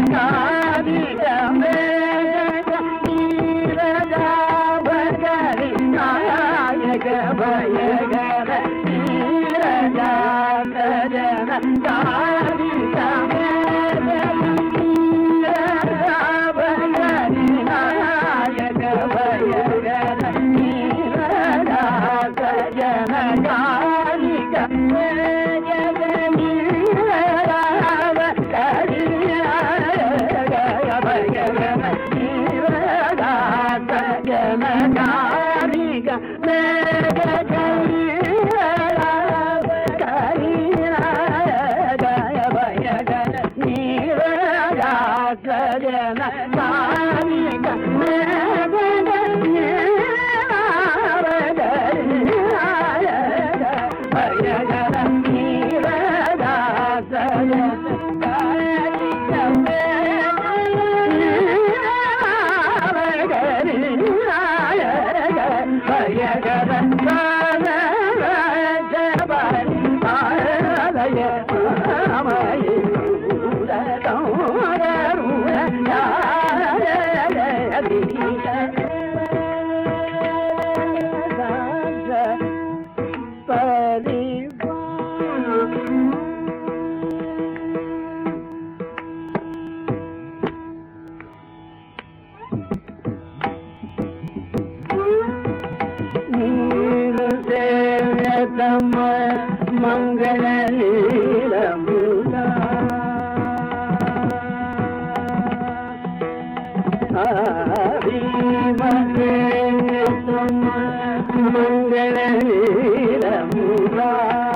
கண்ணாடி தமே మాట్లాడన పద్మనాభ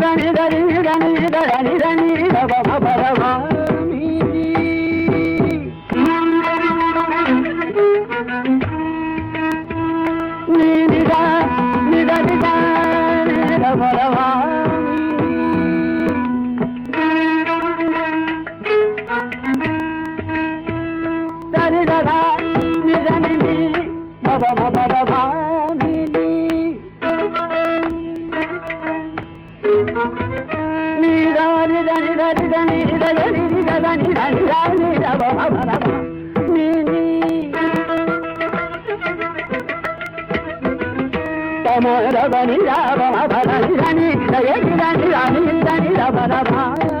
దని దని దని దని దని రవ భరవామి దని దద నిద నిది భవ భరవామి తమరవని రామ భరణి దయని రాణి దని రవరభామి భరణి రవమ రవమ రవమ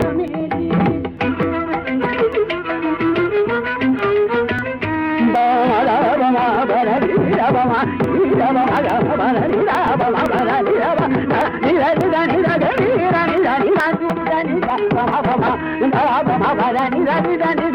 dani dani